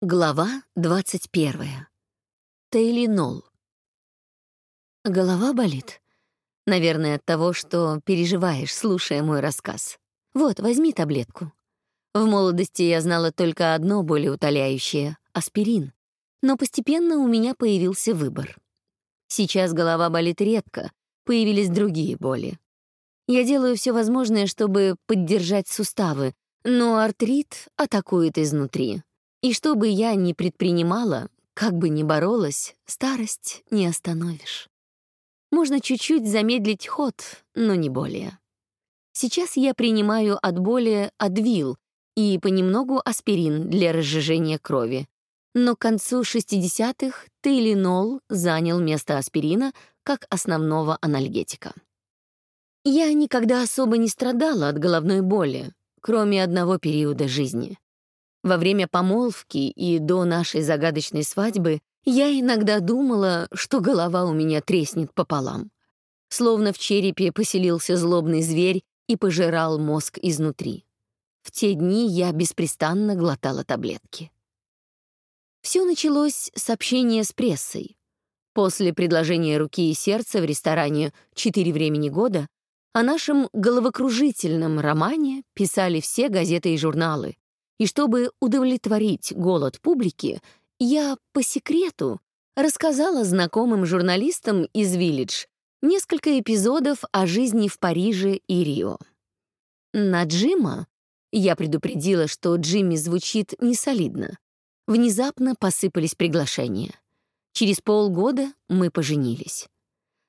Глава 21. Тейлинол. Голова болит. Наверное, от того, что переживаешь, слушая мой рассказ. Вот, возьми таблетку. В молодости я знала только одно болеутоляющее — аспирин. Но постепенно у меня появился выбор. Сейчас голова болит редко, появились другие боли. Я делаю все возможное, чтобы поддержать суставы, но артрит атакует изнутри. И что бы я ни предпринимала, как бы ни боролась, старость не остановишь. Можно чуть-чуть замедлить ход, но не более. Сейчас я принимаю от боли адвил и понемногу аспирин для разжижения крови. Но к концу 60-х тейлинол занял место аспирина как основного анальгетика. Я никогда особо не страдала от головной боли, кроме одного периода жизни. Во время помолвки и до нашей загадочной свадьбы я иногда думала, что голова у меня треснет пополам. Словно в черепе поселился злобный зверь и пожирал мозг изнутри. В те дни я беспрестанно глотала таблетки. Все началось с общения с прессой. После предложения руки и сердца в ресторане «Четыре времени года» о нашем головокружительном романе писали все газеты и журналы, и чтобы удовлетворить голод публики, я по секрету рассказала знакомым журналистам из «Виллидж» несколько эпизодов о жизни в Париже и Рио. На Джима я предупредила, что Джимми звучит несолидно. Внезапно посыпались приглашения. Через полгода мы поженились.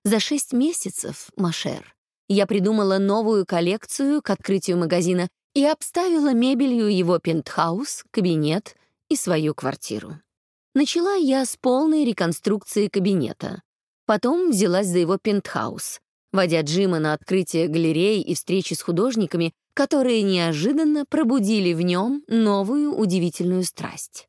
За шесть месяцев, Машер, я придумала новую коллекцию к открытию магазина и обставила мебелью его пентхаус, кабинет и свою квартиру. Начала я с полной реконструкции кабинета. Потом взялась за его пентхаус, водя Джима на открытие галерей и встречи с художниками, которые неожиданно пробудили в нем новую удивительную страсть.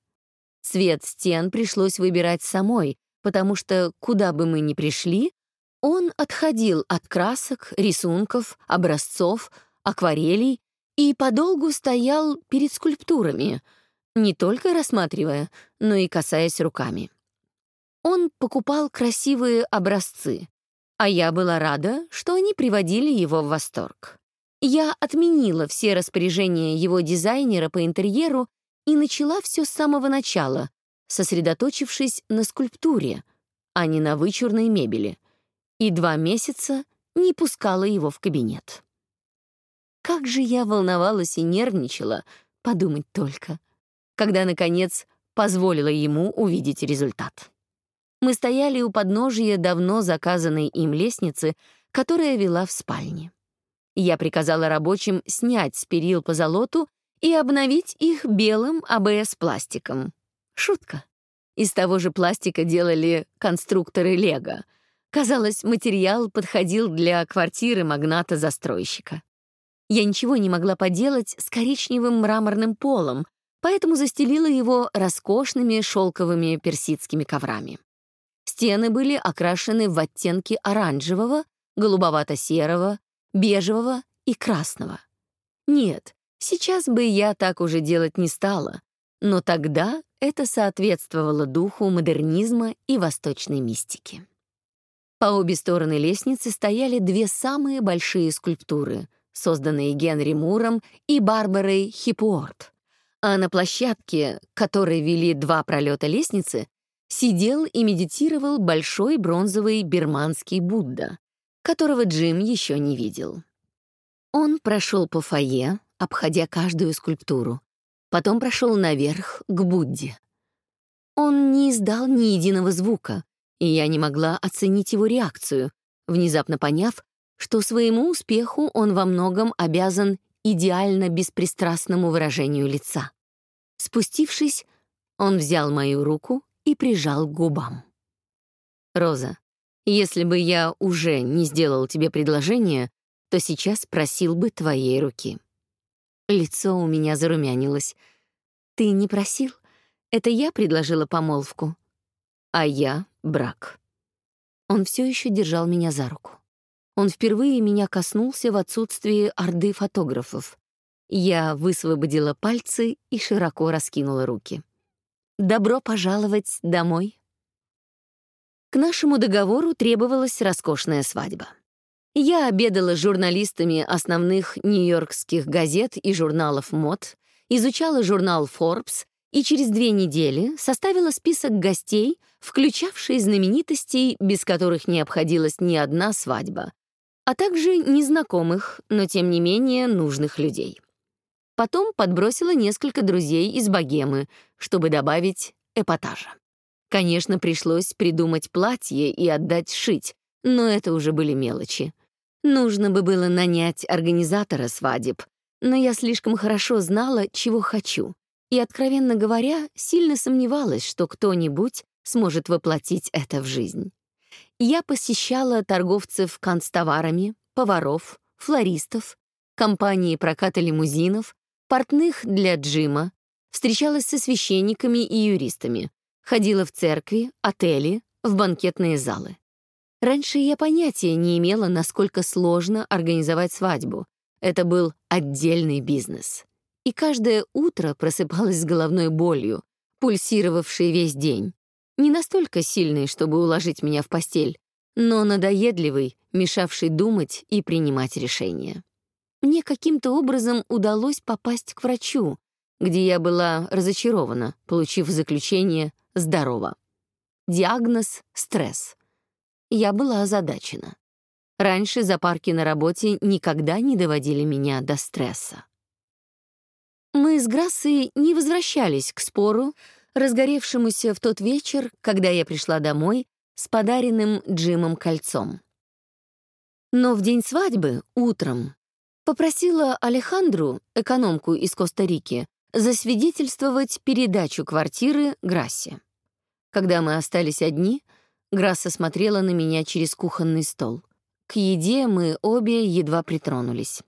Цвет стен пришлось выбирать самой, потому что куда бы мы ни пришли, он отходил от красок, рисунков, образцов, акварелей и подолгу стоял перед скульптурами, не только рассматривая, но и касаясь руками. Он покупал красивые образцы, а я была рада, что они приводили его в восторг. Я отменила все распоряжения его дизайнера по интерьеру и начала все с самого начала, сосредоточившись на скульптуре, а не на вычурной мебели, и два месяца не пускала его в кабинет. Как же я волновалась и нервничала, подумать только, когда, наконец, позволила ему увидеть результат. Мы стояли у подножия давно заказанной им лестницы, которая вела в спальне. Я приказала рабочим снять с перил по золоту и обновить их белым АБС-пластиком. Шутка. Из того же пластика делали конструкторы Лего. Казалось, материал подходил для квартиры магната-застройщика. Я ничего не могла поделать с коричневым мраморным полом, поэтому застелила его роскошными шелковыми персидскими коврами. Стены были окрашены в оттенки оранжевого, голубовато-серого, бежевого и красного. Нет, сейчас бы я так уже делать не стала, но тогда это соответствовало духу модернизма и восточной мистики. По обе стороны лестницы стояли две самые большие скульптуры — созданные Генри Муром и Барбарой Хипуорт. А на площадке, которой вели два пролета лестницы, сидел и медитировал большой бронзовый бирманский Будда, которого Джим еще не видел. Он прошел по фойе, обходя каждую скульптуру, потом прошел наверх, к Будде. Он не издал ни единого звука, и я не могла оценить его реакцию, внезапно поняв, что своему успеху он во многом обязан идеально беспристрастному выражению лица. Спустившись, он взял мою руку и прижал к губам. «Роза, если бы я уже не сделал тебе предложение, то сейчас просил бы твоей руки». Лицо у меня зарумянилось. «Ты не просил? Это я предложила помолвку?» «А я — брак». Он все еще держал меня за руку. Он впервые меня коснулся в отсутствии орды фотографов. Я высвободила пальцы и широко раскинула руки. добро пожаловать домой. К нашему договору требовалась роскошная свадьба. Я обедала с журналистами основных нью-йоркских газет и журналов мод, изучала журнал Forbes и через две недели составила список гостей, включавший знаменитостей, без которых не обходилась ни одна свадьба, а также незнакомых, но тем не менее нужных людей. Потом подбросила несколько друзей из богемы, чтобы добавить эпатажа. Конечно, пришлось придумать платье и отдать шить, но это уже были мелочи. Нужно бы было нанять организатора свадеб, но я слишком хорошо знала, чего хочу, и, откровенно говоря, сильно сомневалась, что кто-нибудь сможет воплотить это в жизнь. Я посещала торговцев канцтоварами, поваров, флористов, компании проката лимузинов, портных для джима, встречалась со священниками и юристами, ходила в церкви, отели, в банкетные залы. Раньше я понятия не имела, насколько сложно организовать свадьбу. Это был отдельный бизнес. И каждое утро просыпалась с головной болью, пульсировавшей весь день. Не настолько сильный, чтобы уложить меня в постель, но надоедливый, мешавший думать и принимать решения. Мне каким-то образом удалось попасть к врачу, где я была разочарована, получив заключение «здорово». Диагноз — стресс. Я была озадачена. Раньше запарки на работе никогда не доводили меня до стресса. Мы с Грассой не возвращались к спору, разгоревшемуся в тот вечер, когда я пришла домой с подаренным Джимом кольцом. Но в день свадьбы, утром, попросила Алехандру, экономку из Коста-Рики, засвидетельствовать передачу квартиры Грассе. Когда мы остались одни, Грасса смотрела на меня через кухонный стол. К еде мы обе едва притронулись.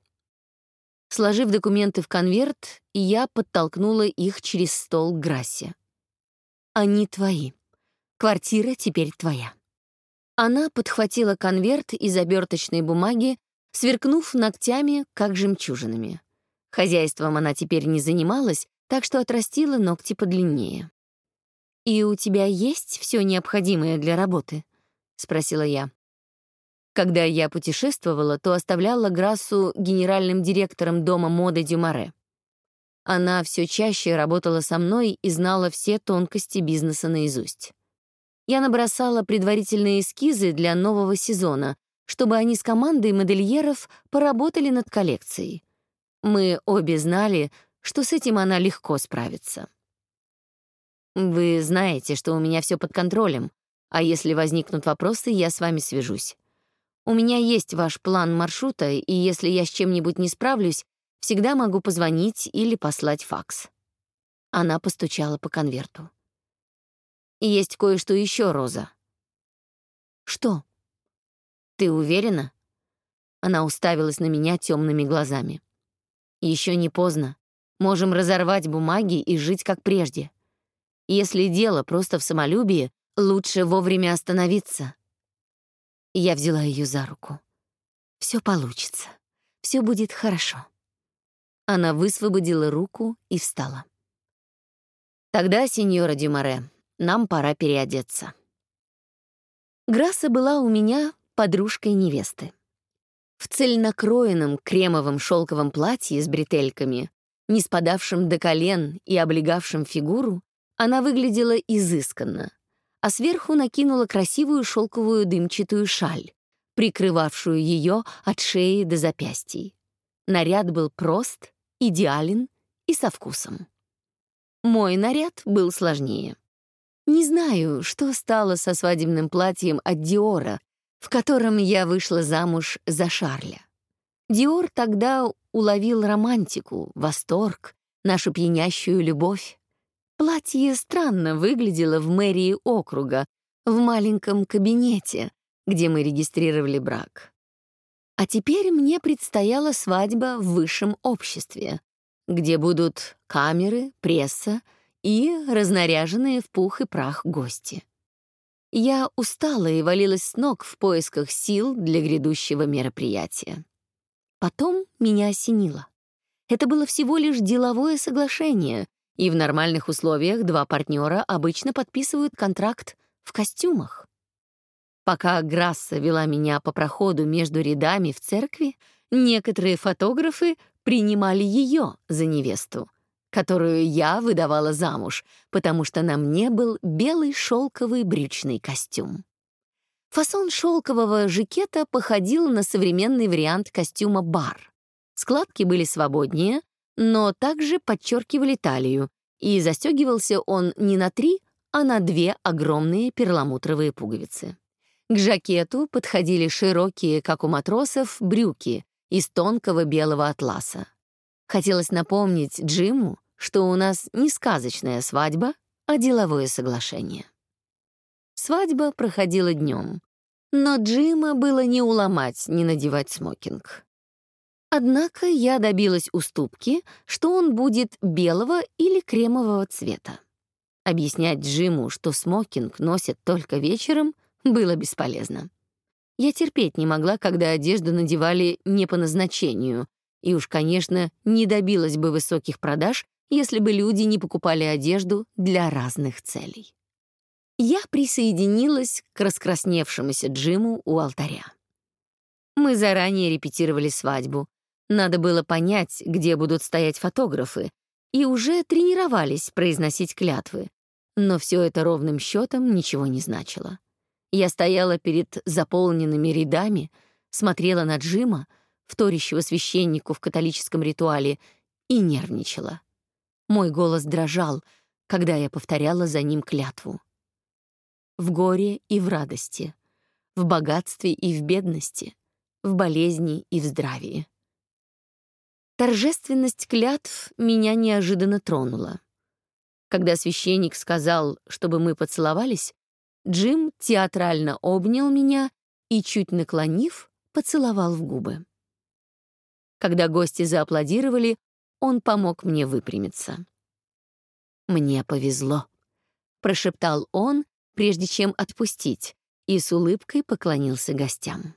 Сложив документы в конверт, я подтолкнула их через стол к Грассе. «Они твои. Квартира теперь твоя». Она подхватила конверт из оберточной бумаги, сверкнув ногтями, как жемчужинами. Хозяйством она теперь не занималась, так что отрастила ногти подлиннее. «И у тебя есть все необходимое для работы?» — спросила я. Когда я путешествовала, то оставляла Грассу генеральным директором дома моды Дюмаре. Она все чаще работала со мной и знала все тонкости бизнеса наизусть. Я набросала предварительные эскизы для нового сезона, чтобы они с командой модельеров поработали над коллекцией. Мы обе знали, что с этим она легко справится. Вы знаете, что у меня все под контролем, а если возникнут вопросы, я с вами свяжусь. У меня есть ваш план маршрута, и если я с чем-нибудь не справлюсь, всегда могу позвонить или послать факс. Она постучала по конверту. Есть кое-что еще, Роза. Что? Ты уверена? Она уставилась на меня темными глазами. Еще не поздно. Можем разорвать бумаги и жить как прежде. Если дело просто в самолюбии, лучше вовремя остановиться. Я взяла ее за руку. Все получится. Все будет хорошо. Она высвободила руку и встала. Тогда, сеньора Дюмаре, нам пора переодеться. Грасса была у меня подружкой невесты. В цельнокроенном кремовом шелковом платье с бретельками, не спадавшем до колен и облегавшем фигуру, она выглядела изысканно, а сверху накинула красивую шелковую дымчатую шаль, прикрывавшую ее от шеи до запястий. Наряд был прост, идеален и со вкусом. Мой наряд был сложнее. Не знаю, что стало со свадебным платьем от Диора, в котором я вышла замуж за Шарля. Диор тогда уловил романтику, восторг, нашу пьянящую любовь. Платье странно выглядело в мэрии округа, в маленьком кабинете, где мы регистрировали брак. А теперь мне предстояла свадьба в высшем обществе, где будут камеры, пресса и разнаряженные в пух и прах гости. Я устала и валилась с ног в поисках сил для грядущего мероприятия. Потом меня осенило. Это было всего лишь деловое соглашение, и в нормальных условиях два партнера обычно подписывают контракт в костюмах. Пока Грасса вела меня по проходу между рядами в церкви, некоторые фотографы принимали ее за невесту, которую я выдавала замуж, потому что на мне был белый шелковый брючный костюм. Фасон шелкового жакета походил на современный вариант костюма бар. Складки были свободнее, но также подчеркивали талию, и застегивался он не на три, а на две огромные перламутровые пуговицы. К жакету подходили широкие, как у матросов, брюки из тонкого белого атласа. Хотелось напомнить Джиму, что у нас не сказочная свадьба, а деловое соглашение. Свадьба проходила днем, но Джима было не уломать, не надевать смокинг. Однако я добилась уступки, что он будет белого или кремового цвета. Объяснять Джиму, что смокинг носят только вечером, было бесполезно. Я терпеть не могла, когда одежду надевали не по назначению, и уж, конечно, не добилась бы высоких продаж, если бы люди не покупали одежду для разных целей. Я присоединилась к раскрасневшемуся Джиму у алтаря. Мы заранее репетировали свадьбу, надо было понять, где будут стоять фотографы, и уже тренировались произносить клятвы. Но все это ровным счетом ничего не значило. Я стояла перед заполненными рядами, смотрела на Джима, вторящего священнику в католическом ритуале, и нервничала. Мой голос дрожал, когда я повторяла за ним клятву. В горе и в радости, в богатстве и в бедности, в болезни и в здравии. Торжественность клятв меня неожиданно тронула. Когда священник сказал, чтобы мы поцеловались, Джим театрально обнял меня и, чуть наклонив, поцеловал в губы. Когда гости зааплодировали, он помог мне выпрямиться. «Мне повезло», — прошептал он, прежде чем отпустить, и с улыбкой поклонился гостям.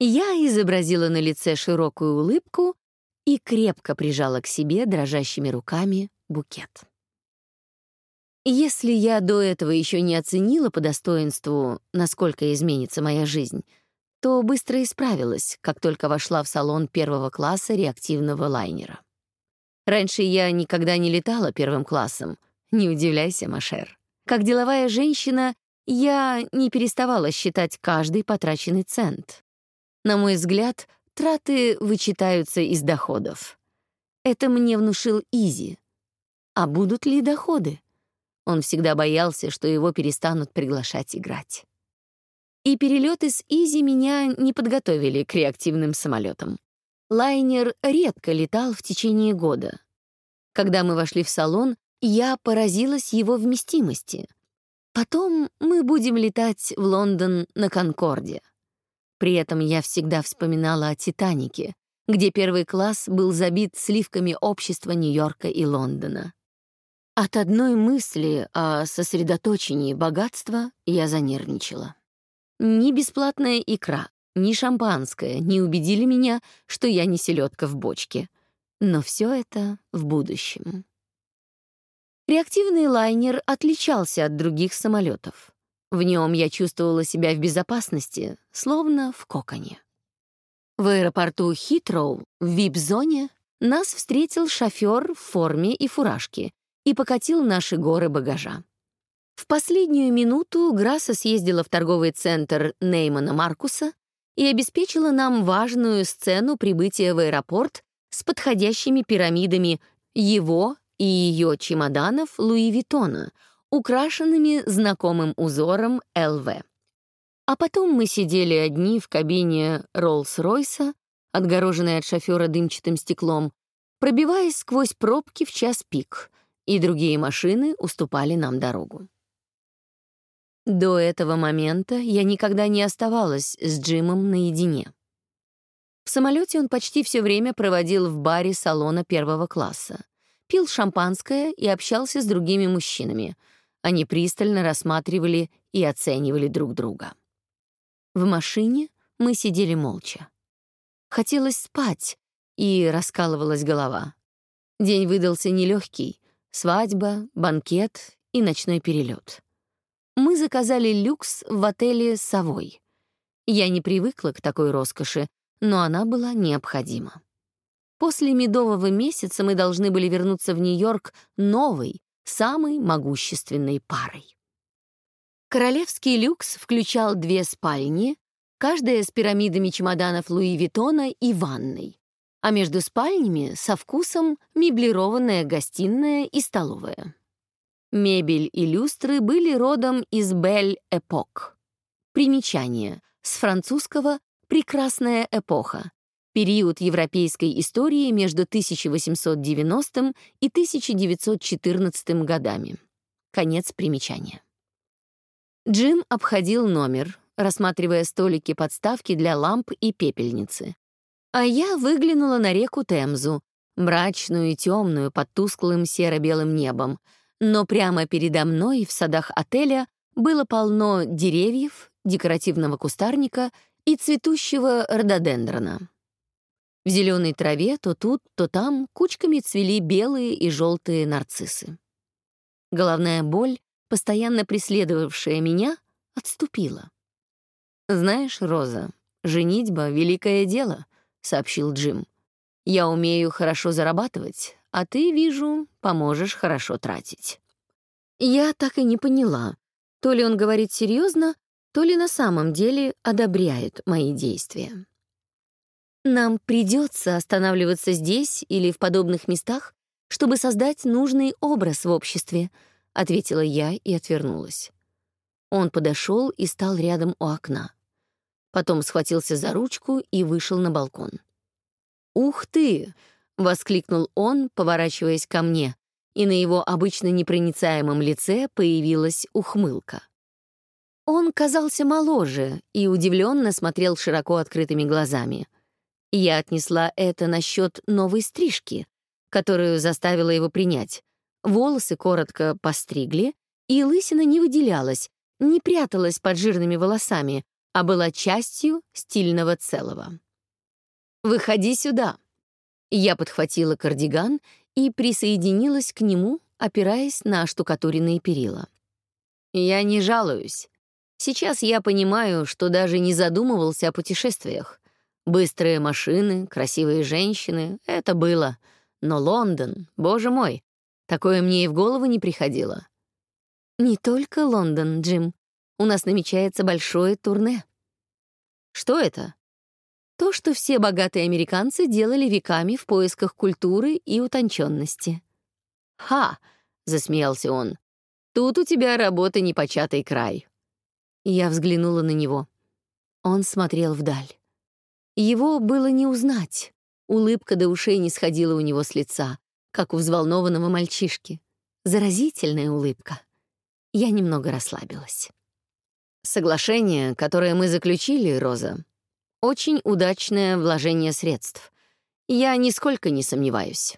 Я изобразила на лице широкую улыбку и крепко прижала к себе дрожащими руками букет. Если я до этого еще не оценила по достоинству, насколько изменится моя жизнь, то быстро исправилась, как только вошла в салон первого класса реактивного лайнера. Раньше я никогда не летала первым классом. Не удивляйся, Машер. Как деловая женщина, я не переставала считать каждый потраченный цент. На мой взгляд, Траты вычитаются из доходов. Это мне внушил Изи. А будут ли доходы? Он всегда боялся, что его перестанут приглашать играть. И перелеты с Изи меня не подготовили к реактивным самолетам. Лайнер редко летал в течение года. Когда мы вошли в салон, я поразилась его вместимости. Потом мы будем летать в Лондон на Конкорде. При этом я всегда вспоминала о «Титанике», где первый класс был забит сливками общества Нью-Йорка и Лондона. От одной мысли о сосредоточении богатства я занервничала. Ни бесплатная икра, ни шампанское не убедили меня, что я не селедка в бочке. Но все это в будущем. Реактивный лайнер отличался от других самолетов. В нем я чувствовала себя в безопасности, словно в коконе. В аэропорту Хитроу, в вип-зоне, нас встретил шофер в форме и фуражке и покатил наши горы багажа. В последнюю минуту Грасса съездила в торговый центр Неймана Маркуса и обеспечила нам важную сцену прибытия в аэропорт с подходящими пирамидами его и ее чемоданов Луи Виттона — украшенными знакомым узором ЛВ. А потом мы сидели одни в кабине Роллс-Ройса, отгороженной от шофера дымчатым стеклом, пробиваясь сквозь пробки в час пик, и другие машины уступали нам дорогу. До этого момента я никогда не оставалась с Джимом наедине. В самолете он почти все время проводил в баре салона первого класса, пил шампанское и общался с другими мужчинами — они пристально рассматривали и оценивали друг друга. В машине мы сидели молча. Хотелось спать, и раскалывалась голова. День выдался нелегкий, свадьба, банкет и ночной перелет. Мы заказали люкс в отеле «Совой». Я не привыкла к такой роскоши, но она была необходима. После медового месяца мы должны были вернуться в Нью-Йорк новой, самой могущественной парой. Королевский люкс включал две спальни, каждая с пирамидами чемоданов Луи Виттона и ванной, а между спальнями со вкусом меблированная гостиная и столовая. Мебель и люстры были родом из Бель-Эпок. Примечание. С французского «прекрасная эпоха», период европейской истории между 1890 и 1914 годами. Конец примечания. Джим обходил номер, рассматривая столики подставки для ламп и пепельницы. А я выглянула на реку Темзу, мрачную и темную под тусклым серо-белым небом, но прямо передо мной в садах отеля было полно деревьев, декоративного кустарника и цветущего рододендрона. В зеленой траве то тут, то там кучками цвели белые и желтые нарциссы. Головная боль, постоянно преследовавшая меня, отступила. «Знаешь, Роза, женитьба — великое дело», — сообщил Джим. «Я умею хорошо зарабатывать, а ты, вижу, поможешь хорошо тратить». Я так и не поняла, то ли он говорит серьезно, то ли на самом деле одобряет мои действия. Нам придется останавливаться здесь или в подобных местах, чтобы создать нужный образ в обществе, ответила я и отвернулась. Он подошел и стал рядом у окна. Потом схватился за ручку и вышел на балкон. «Ух ты!» — воскликнул он, поворачиваясь ко мне, и на его обычно непроницаемом лице появилась ухмылка. Он казался моложе и удивленно смотрел широко открытыми глазами. Я отнесла это насчет новой стрижки, которую заставила его принять. Волосы коротко постригли, и лысина не выделялась, не пряталась под жирными волосами, а была частью стильного целого. «Выходи сюда!» Я подхватила кардиган и присоединилась к нему, опираясь на штукатуренные перила. «Я не жалуюсь. Сейчас я понимаю, что даже не задумывался о путешествиях. Быстрые машины, красивые женщины — это было. Но Лондон, боже мой, такое мне и в голову не приходило. Не только Лондон, Джим. У нас намечается большое турне. Что это? То, что все богатые американцы делали веками в поисках культуры и утонченности. «Ха!» — засмеялся он. «Тут у тебя работа непочатый край». Я взглянула на него. Он смотрел вдаль. Его было не узнать. Улыбка до ушей не сходила у него с лица, как у взволнованного мальчишки. Заразительная улыбка. Я немного расслабилась. Соглашение, которое мы заключили, Роза, очень удачное вложение средств. Я нисколько не сомневаюсь.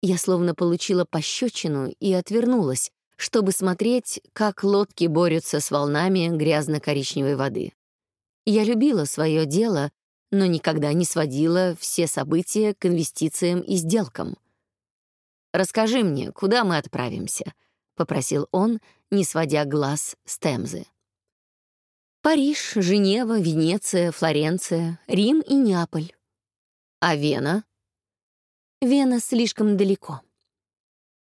Я словно получила пощечину и отвернулась, чтобы смотреть, как лодки борются с волнами грязно-коричневой воды. Я любила свое дело, но никогда не сводила все события к инвестициям и сделкам. «Расскажи мне, куда мы отправимся?» — попросил он, не сводя глаз с Темзы. Париж, Женева, Венеция, Флоренция, Рим и Неаполь. А Вена? Вена слишком далеко.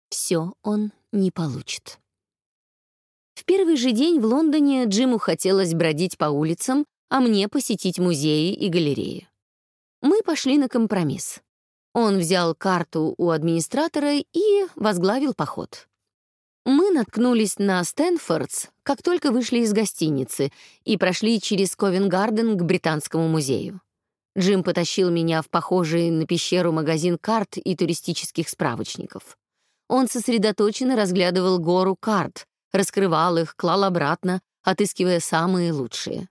Все он не получит. В первый же день в Лондоне Джиму хотелось бродить по улицам, а мне посетить музеи и галереи. Мы пошли на компромисс. Он взял карту у администратора и возглавил поход. Мы наткнулись на Стэнфордс, как только вышли из гостиницы, и прошли через Ковенгарден к Британскому музею. Джим потащил меня в похожий на пещеру магазин карт и туристических справочников. Он сосредоточенно разглядывал гору карт, раскрывал их, клал обратно, отыскивая самые лучшие.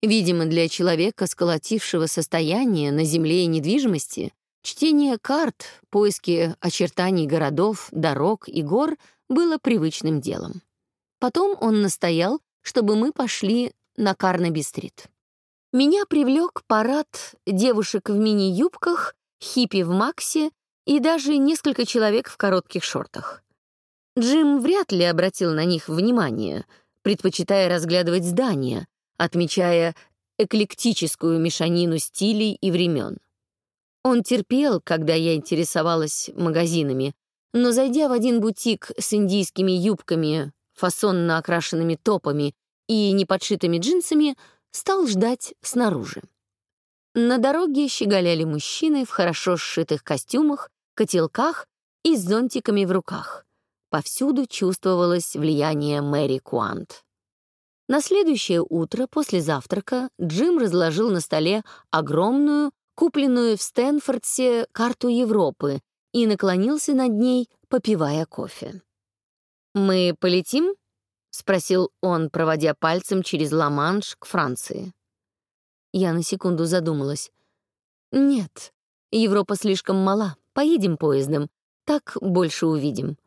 Видимо, для человека, сколотившего состояние на земле и недвижимости, чтение карт, поиски очертаний городов, дорог и гор было привычным делом. Потом он настоял, чтобы мы пошли на Карнаби-стрит. Меня привлек парад девушек в мини-юбках, хиппи в максе и даже несколько человек в коротких шортах. Джим вряд ли обратил на них внимание, предпочитая разглядывать здания, отмечая эклектическую мешанину стилей и времен. Он терпел, когда я интересовалась магазинами, но, зайдя в один бутик с индийскими юбками, фасонно окрашенными топами и неподшитыми джинсами, стал ждать снаружи. На дороге щеголяли мужчины в хорошо сшитых костюмах, котелках и с зонтиками в руках. Повсюду чувствовалось влияние Мэри Куант. На следующее утро после завтрака Джим разложил на столе огромную, купленную в Стэнфордсе карту Европы и наклонился над ней, попивая кофе. «Мы полетим?» — спросил он, проводя пальцем через Ла-Манш к Франции. Я на секунду задумалась. «Нет, Европа слишком мала. Поедем поездом. Так больше увидим.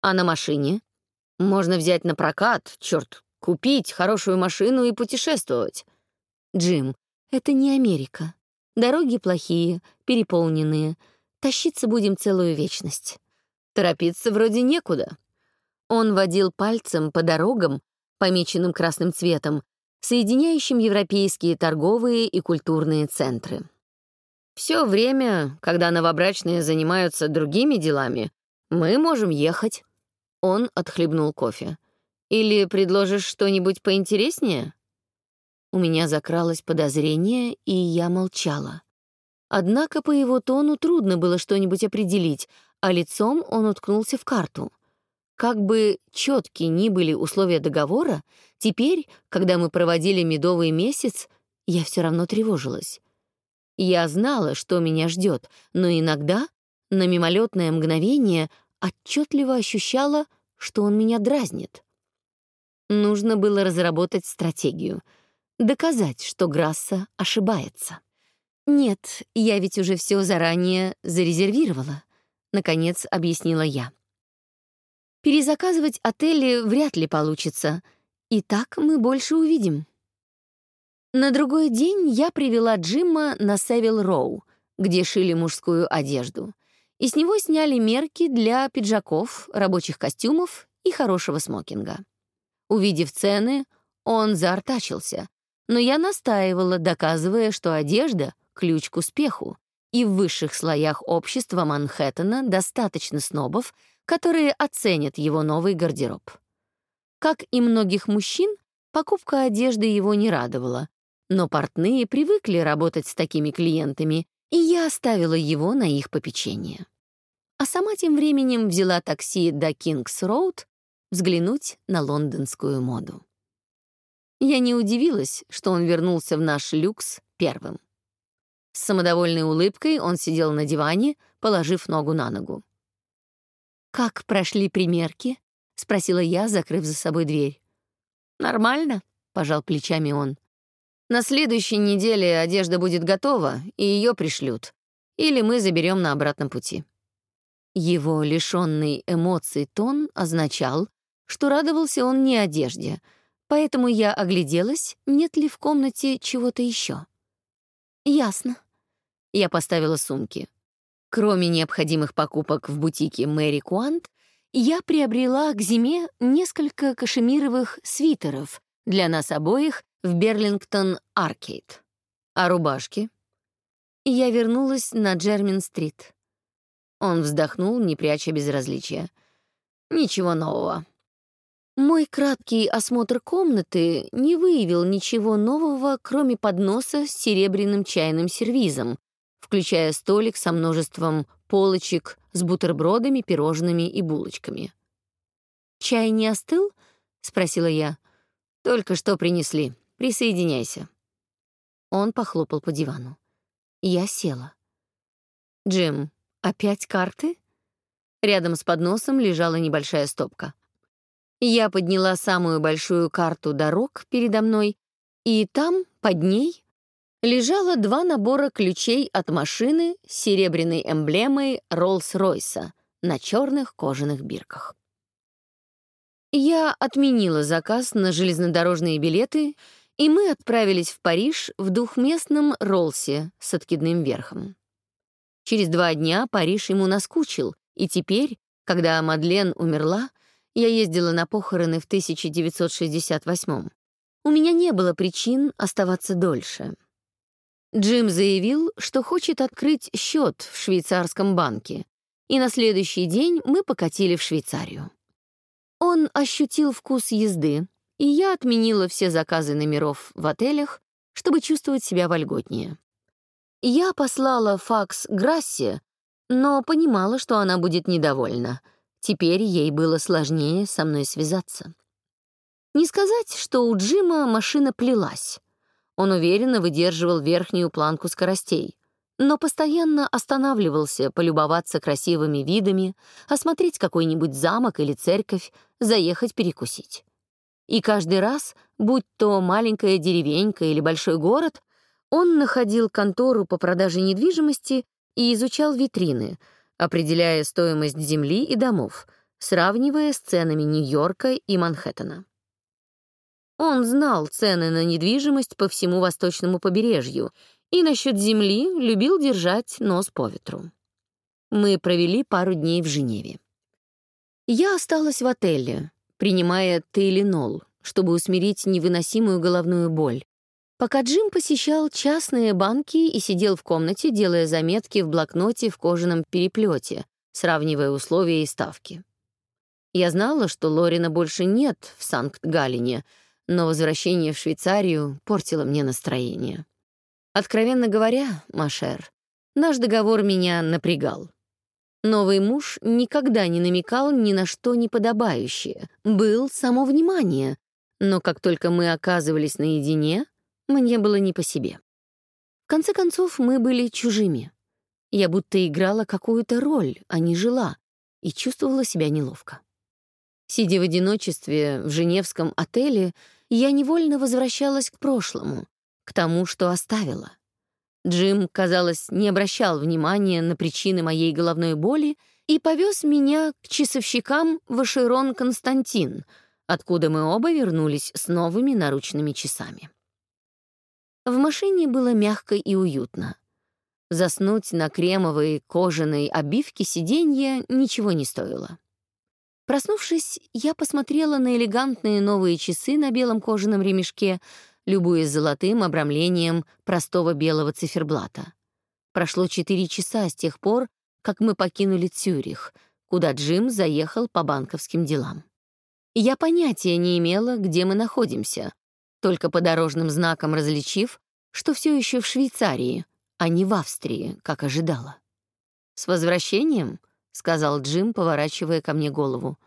А на машине? Можно взять на прокат, черт, купить хорошую машину и путешествовать. Джим, это не Америка. Дороги плохие, переполненные. Тащиться будем целую вечность. Торопиться вроде некуда. Он водил пальцем по дорогам, помеченным красным цветом, соединяющим европейские торговые и культурные центры. Все время, когда новобрачные занимаются другими делами, мы можем ехать. Он отхлебнул кофе. Или предложишь что-нибудь поинтереснее? У меня закралось подозрение, и я молчала. Однако по его тону трудно было что-нибудь определить, а лицом он уткнулся в карту. Как бы четки ни были условия договора, теперь, когда мы проводили медовый месяц, я все равно тревожилась. Я знала, что меня ждет, но иногда, на мимолетное мгновение, отчетливо ощущала, что он меня дразнит. Нужно было разработать стратегию, доказать, что Грасса ошибается. «Нет, я ведь уже все заранее зарезервировала», — наконец объяснила я. Перезаказывать отели вряд ли получится. И так мы больше увидим. На другой день я привела Джима на Севил Роу, где шили мужскую одежду, и с него сняли мерки для пиджаков, рабочих костюмов и хорошего смокинга. Увидев цены, он заортачился, но я настаивала, доказывая, что одежда — ключ к успеху, и в высших слоях общества Манхэттена достаточно снобов, которые оценят его новый гардероб. Как и многих мужчин, покупка одежды его не радовала, но портные привыкли работать с такими клиентами, и я оставила его на их попечение. А сама тем временем взяла такси до Кингс-Роуд взглянуть на лондонскую моду. Я не удивилась, что он вернулся в наш люкс первым. С самодовольной улыбкой он сидел на диване, положив ногу на ногу. «Как прошли примерки?» — спросила я, закрыв за собой дверь. «Нормально», — пожал плечами он. «На следующей неделе одежда будет готова, и ее пришлют. Или мы заберем на обратном пути». Его лишенный эмоций тон означал, что радовался он не одежде, поэтому я огляделась, нет ли в комнате чего-то еще. «Ясно». Я поставила сумки. Кроме необходимых покупок в бутике Мэри Куант, я приобрела к зиме несколько кашемировых свитеров для нас обоих в Берлингтон Аркейд. А рубашки? Я вернулась на Джермин-стрит. Он вздохнул, не пряча безразличия. Ничего нового. Мой краткий осмотр комнаты не выявил ничего нового, кроме подноса с серебряным чайным сервизом, включая столик со множеством полочек с бутербродами, пирожными и булочками. «Чай не остыл?» — спросила я. «Только что принесли. Присоединяйся». Он похлопал по дивану. Я села. «Джим, опять карты?» Рядом с подносом лежала небольшая стопка. Я подняла самую большую карту дорог передо мной, и там, под ней, лежало два набора ключей от машины с серебряной эмблемой Роллс-Ройса на черных кожаных бирках. Я отменила заказ на железнодорожные билеты, и мы отправились в Париж в двухместном Роллсе с откидным верхом. Через два дня Париж ему наскучил, и теперь, когда Мадлен умерла, я ездила на похороны в 1968 У меня не было причин оставаться дольше. Джим заявил, что хочет открыть счет в швейцарском банке, и на следующий день мы покатили в Швейцарию. Он ощутил вкус езды, и я отменила все заказы номеров в отелях, чтобы чувствовать себя вольготнее. Я послала факс Грассе, но понимала, что она будет недовольна. Теперь ей было сложнее со мной связаться. Не сказать, что у Джима машина плелась. Он уверенно выдерживал верхнюю планку скоростей, но постоянно останавливался полюбоваться красивыми видами, осмотреть какой-нибудь замок или церковь, заехать перекусить. И каждый раз, будь то маленькая деревенька или большой город, он находил контору по продаже недвижимости и изучал витрины, определяя стоимость земли и домов, сравнивая с ценами Нью-Йорка и Манхэттена. Он знал цены на недвижимость по всему восточному побережью и насчет земли любил держать нос по ветру. Мы провели пару дней в Женеве. Я осталась в отеле, принимая тейлинол, чтобы усмирить невыносимую головную боль, пока Джим посещал частные банки и сидел в комнате, делая заметки в блокноте в кожаном переплете, сравнивая условия и ставки. Я знала, что Лорина больше нет в Санкт-Галине — но возвращение в Швейцарию портило мне настроение. Откровенно говоря, Машер, наш договор меня напрягал. Новый муж никогда не намекал ни на что неподобающее, был само внимание, но как только мы оказывались наедине, мне было не по себе. В конце концов, мы были чужими. Я будто играла какую-то роль, а не жила, и чувствовала себя неловко. Сидя в одиночестве в женевском отеле, я невольно возвращалась к прошлому, к тому, что оставила. Джим, казалось, не обращал внимания на причины моей головной боли и повез меня к часовщикам в Аширон Константин, откуда мы оба вернулись с новыми наручными часами. В машине было мягко и уютно. Заснуть на кремовой кожаной обивке сиденья ничего не стоило. Проснувшись, я посмотрела на элегантные новые часы на белом кожаном ремешке, любуясь золотым обрамлением простого белого циферблата. Прошло четыре часа с тех пор, как мы покинули Цюрих, куда Джим заехал по банковским делам. Я понятия не имела, где мы находимся, только по дорожным знакам различив, что все еще в Швейцарии, а не в Австрии, как ожидала. «С возвращением?» — сказал Джим, поворачивая ко мне голову.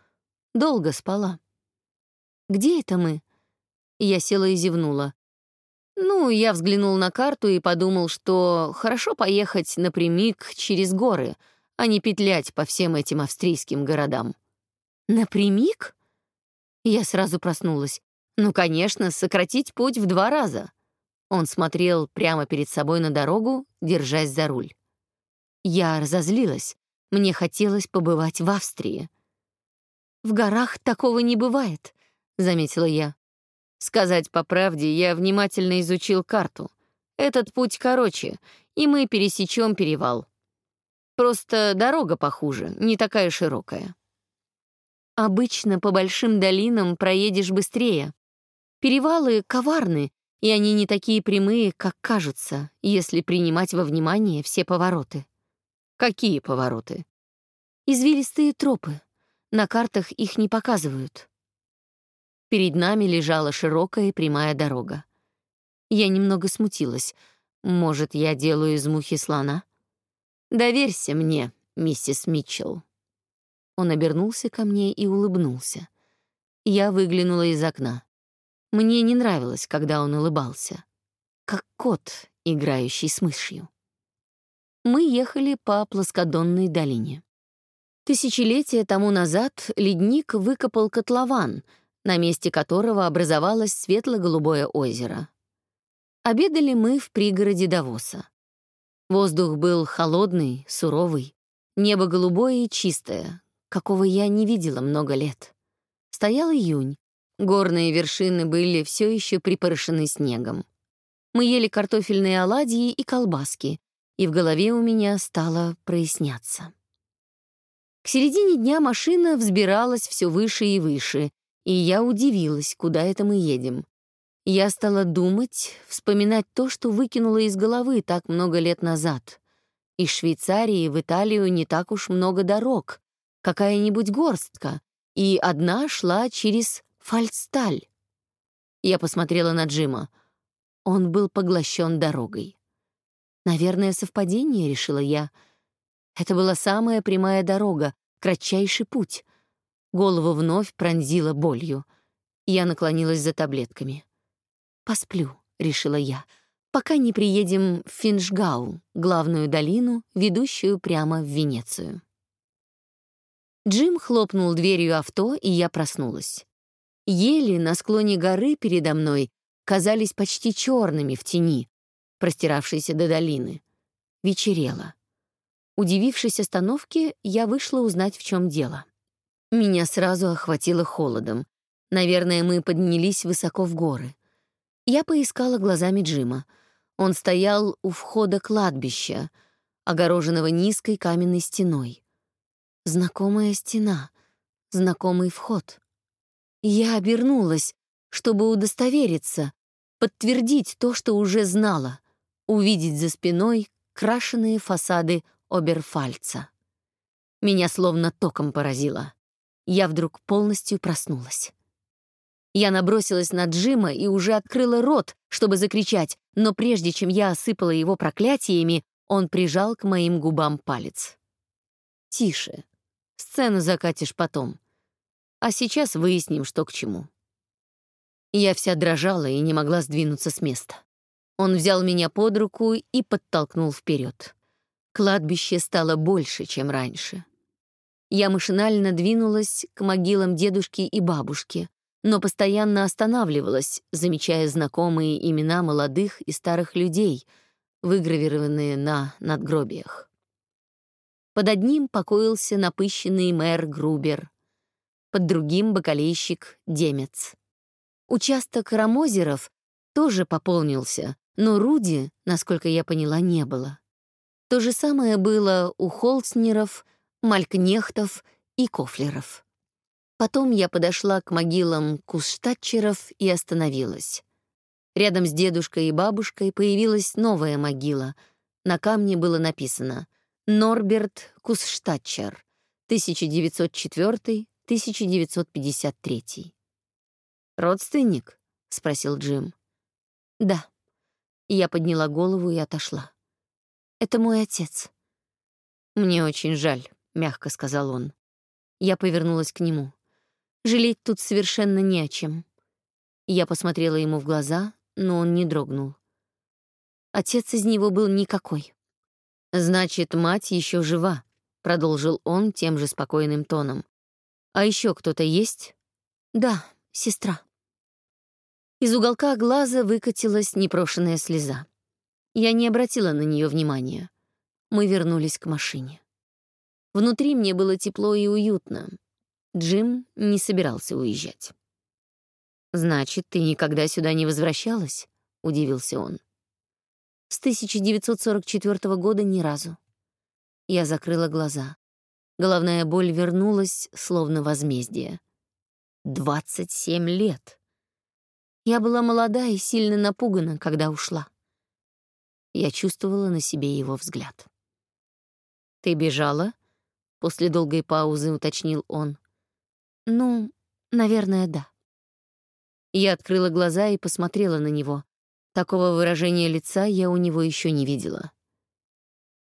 «Долго спала». «Где это мы?» Я села и зевнула. Ну, я взглянул на карту и подумал, что хорошо поехать напрямик через горы, а не петлять по всем этим австрийским городам. «Напрямик?» Я сразу проснулась. «Ну, конечно, сократить путь в два раза». Он смотрел прямо перед собой на дорогу, держась за руль. Я разозлилась. Мне хотелось побывать в Австрии. «В горах такого не бывает», — заметила я. Сказать по правде, я внимательно изучил карту. Этот путь короче, и мы пересечем перевал. Просто дорога похуже, не такая широкая. Обычно по большим долинам проедешь быстрее. Перевалы коварны, и они не такие прямые, как кажутся, если принимать во внимание все повороты. Какие повороты? Извилистые тропы. На картах их не показывают. Перед нами лежала широкая и прямая дорога. Я немного смутилась. Может, я делаю из мухи слона? Доверься мне, миссис Митчелл. Он обернулся ко мне и улыбнулся. Я выглянула из окна. Мне не нравилось, когда он улыбался. Как кот, играющий с мышью мы ехали по плоскодонной долине. Тысячелетия тому назад ледник выкопал котлован, на месте которого образовалось светло-голубое озеро. Обедали мы в пригороде Давоса. Воздух был холодный, суровый, небо голубое и чистое, какого я не видела много лет. Стоял июнь, горные вершины были все еще припорошены снегом. Мы ели картофельные оладьи и колбаски, и в голове у меня стало проясняться. К середине дня машина взбиралась все выше и выше, и я удивилась, куда это мы едем. Я стала думать, вспоминать то, что выкинула из головы так много лет назад. Из Швейцарии в Италию не так уж много дорог, какая-нибудь горстка, и одна шла через Фальцсталь. Я посмотрела на Джима. Он был поглощен дорогой. Наверное, совпадение, решила я. Это была самая прямая дорога, кратчайший путь. Голову вновь пронзила болью. Я наклонилась за таблетками. «Посплю», — решила я, «пока не приедем в Финшгау, главную долину, ведущую прямо в Венецию». Джим хлопнул дверью авто, и я проснулась. Ели на склоне горы передо мной казались почти черными в тени, простиравшейся до долины. Вечерело. Удивившись остановке, я вышла узнать, в чем дело. Меня сразу охватило холодом. Наверное, мы поднялись высоко в горы. Я поискала глазами Джима. Он стоял у входа кладбища, огороженного низкой каменной стеной. Знакомая стена, знакомый вход. Я обернулась, чтобы удостовериться, подтвердить то, что уже знала, увидеть за спиной крашеные фасады Оберфальца. Меня словно током поразило. Я вдруг полностью проснулась. Я набросилась на Джима и уже открыла рот, чтобы закричать, но прежде чем я осыпала его проклятиями, он прижал к моим губам палец. «Тише. Сцену закатишь потом. А сейчас выясним, что к чему». Я вся дрожала и не могла сдвинуться с места. Он взял меня под руку и подтолкнул вперед. Кладбище стало больше, чем раньше. Я машинально двинулась к могилам дедушки и бабушки, но постоянно останавливалась, замечая знакомые имена молодых и старых людей, выгравированные на надгробиях. Под одним покоился напыщенный мэр Грубер, под другим — бакалейщик Демец. Участок Рамозеров тоже пополнился, но Руди, насколько я поняла, не было. То же самое было у Холцнеров, Малькнехтов и Кофлеров. Потом я подошла к могилам Кусштатчеров и остановилась. Рядом с дедушкой и бабушкой появилась новая могила. На камне было написано «Норберт Кусштатчер, 1904-1953». «Родственник?» — спросил Джим. «Да». Я подняла голову и отошла. «Это мой отец». «Мне очень жаль», — мягко сказал он. Я повернулась к нему. Жалеть тут совершенно не о чем. Я посмотрела ему в глаза, но он не дрогнул. Отец из него был никакой. «Значит, мать еще жива», — продолжил он тем же спокойным тоном. «А еще кто-то есть?» «Да, сестра». Из уголка глаза выкатилась непрошенная слеза. Я не обратила на нее внимания. Мы вернулись к машине. Внутри мне было тепло и уютно. Джим не собирался уезжать. «Значит, ты никогда сюда не возвращалась?» — удивился он. «С 1944 года ни разу». Я закрыла глаза. Головная боль вернулась, словно возмездие. «Двадцать семь лет!» Я была молода и сильно напугана, когда ушла. Я чувствовала на себе его взгляд. «Ты бежала?» — после долгой паузы уточнил он. «Ну, наверное, да». Я открыла глаза и посмотрела на него. Такого выражения лица я у него еще не видела.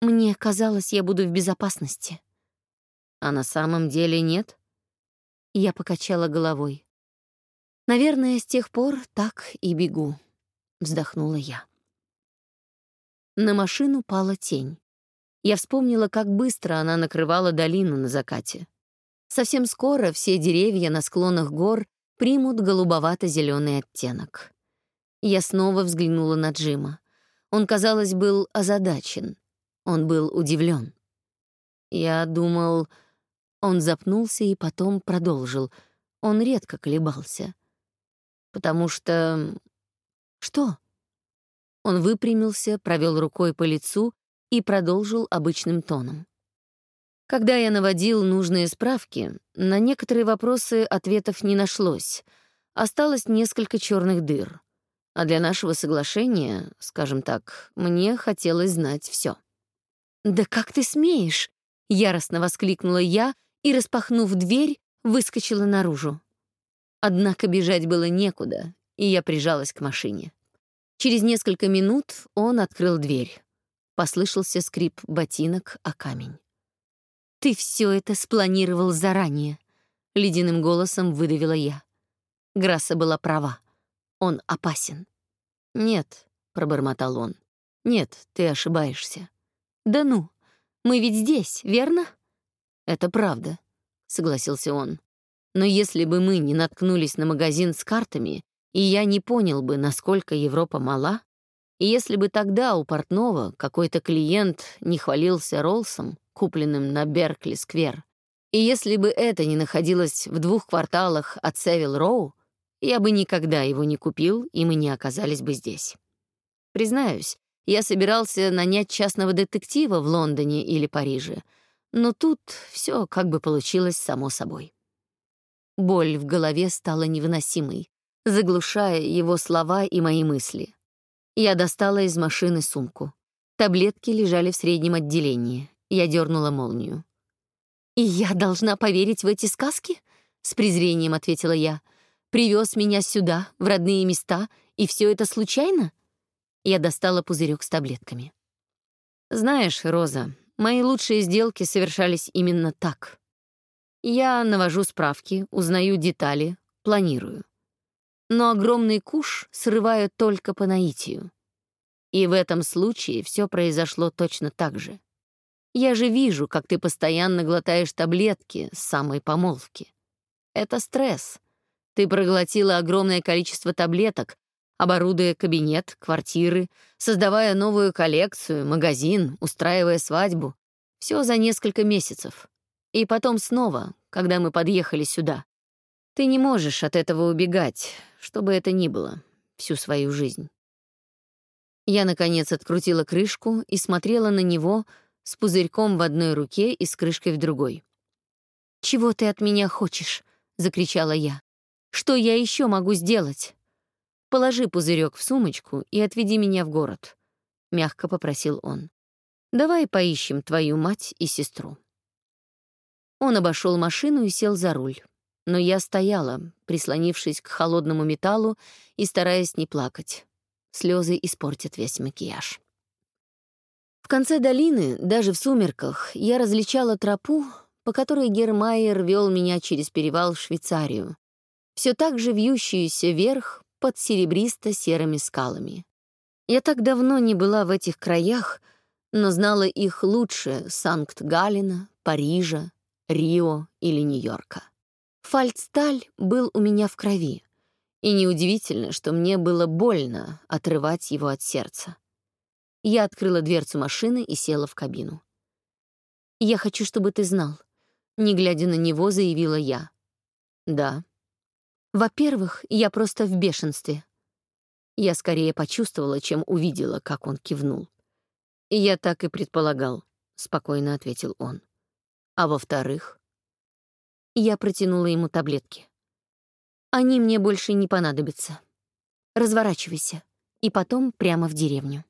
Мне казалось, я буду в безопасности. А на самом деле нет? Я покачала головой. Наверное, с тех пор так и бегу, вздохнула я. На машину пала тень. Я вспомнила, как быстро она накрывала долину на закате. Совсем скоро все деревья на склонах гор примут голубовато-зеленый оттенок. Я снова взглянула на Джима. Он, казалось, был озадачен. Он был удивлен. Я думал... Он запнулся и потом продолжил. Он редко колебался — потому что... Что? Он выпрямился, провел рукой по лицу, и продолжил обычным тоном. Когда я наводил нужные справки, на некоторые вопросы ответов не нашлось. Осталось несколько черных дыр. А для нашего соглашения, скажем так, мне хотелось знать все. «Да как ты смеешь?» — яростно воскликнула я и, распахнув дверь, выскочила наружу. Однако бежать было некуда, и я прижалась к машине. Через несколько минут он открыл дверь. Послышался скрип ботинок о камень. «Ты все это спланировал заранее», — ледяным голосом выдавила я. Грасса была права. Он опасен. «Нет», — пробормотал он. «Нет, ты ошибаешься». «Да ну, мы ведь здесь, верно?» «Это правда», — согласился он. «Но если бы мы не наткнулись на магазин с картами, и я не понял бы, насколько Европа мала, и если бы тогда у портного какой-то клиент не хвалился Роллсом, купленным на Беркли-сквер, и если бы это не находилось в двух кварталах от Севил-Роу, я бы никогда его не купил, и мы не оказались бы здесь. Признаюсь, я собирался нанять частного детектива в Лондоне или Париже, но тут все как бы получилось само собой. Боль в голове стала невыносимой, заглушая его слова и мои мысли. Я достала из машины сумку. Таблетки лежали в среднем отделении. Я дернула молнию. «И я должна поверить в эти сказки?» — с презрением ответила я. «Привез меня сюда, в родные места, и все это случайно?» Я достала пузырек с таблетками. «Знаешь, Роза, мои лучшие сделки совершались именно так. Я навожу справки, узнаю детали, планирую но огромный куш срывают только по наитию. И в этом случае все произошло точно так же. Я же вижу, как ты постоянно глотаешь таблетки с самой помолвки. Это стресс. Ты проглотила огромное количество таблеток, оборудуя кабинет, квартиры, создавая новую коллекцию, магазин, устраивая свадьбу. Все за несколько месяцев. И потом снова, когда мы подъехали сюда. Ты не можешь от этого убегать, что бы это ни было, всю свою жизнь. Я, наконец, открутила крышку и смотрела на него с пузырьком в одной руке и с крышкой в другой. «Чего ты от меня хочешь?» — закричала я. «Что я еще могу сделать?» «Положи пузырек в сумочку и отведи меня в город», — мягко попросил он. «Давай поищем твою мать и сестру». Он обошел машину и сел за руль но я стояла, прислонившись к холодному металлу и стараясь не плакать. Слезы испортят весь макияж. В конце долины, даже в сумерках, я различала тропу, по которой Гермайер вел меня через перевал в Швейцарию, все так же вьющуюся вверх под серебристо-серыми скалами. Я так давно не была в этих краях, но знала их лучше Санкт-Галлена, Парижа, Рио или Нью-Йорка. Фальцсталь был у меня в крови, и неудивительно, что мне было больно отрывать его от сердца. Я открыла дверцу машины и села в кабину. «Я хочу, чтобы ты знал», — не глядя на него, заявила я. «Да». «Во-первых, я просто в бешенстве». Я скорее почувствовала, чем увидела, как он кивнул. «Я так и предполагал», — спокойно ответил он. «А во-вторых, я протянула ему таблетки. «Они мне больше не понадобятся. Разворачивайся, и потом прямо в деревню».